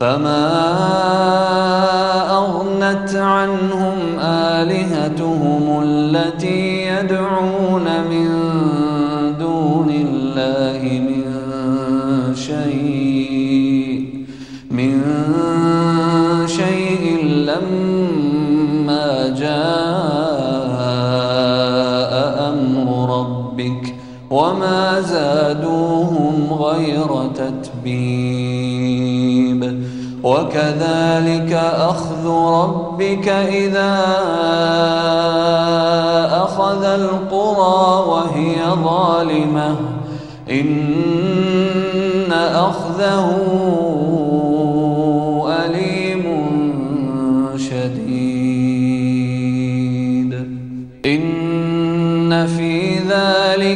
فما أغنت عنهم آلهتهم التي يدعون من دون الله من شيء من شيء لما جاء أمر ربك وما زادوهم غير تتبيب. وكذلك أخذ ربك إذا أخذ القرى وهي ظالمة. إن أخذه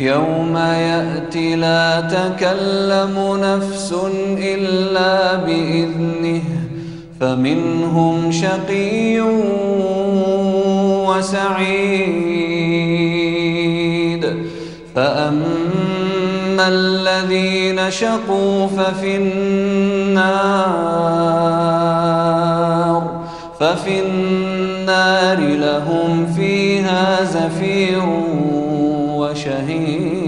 يوم يأتي لا تكلم نفس إلا بإذنه فمنهم شقي وسعيد. فأما الذين شقوا ففي النار ففي النار لهم فيها زفير وشهيق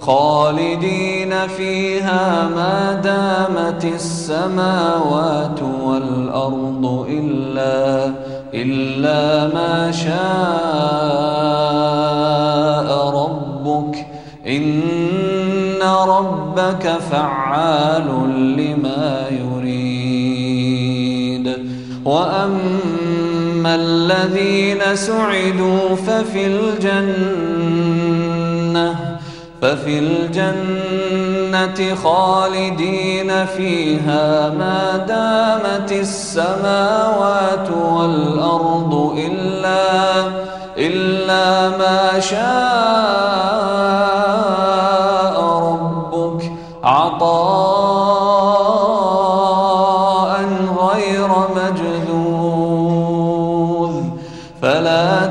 خالدين فيها ما دامت السماوات والأرض إلا إلا ما شاء ربك. إن ربك فعال لما يريد. وأما الذين سعدوا ففي الجنة ففي الجنة خالدين فيها ما دامت السماوات والأرض إلا إلا ما شاء ربك. عطاء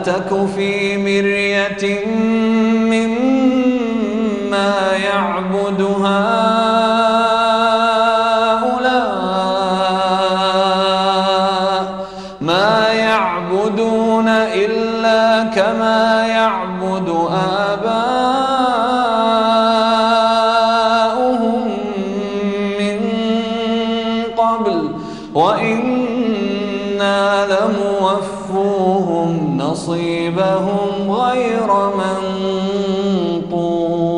تك في مرية مما يعبد هؤلاء. ما يعبدون إلا كما يعبد آباؤهم من قبل. وإنا لموفقون. نصيبهم غير منقوص.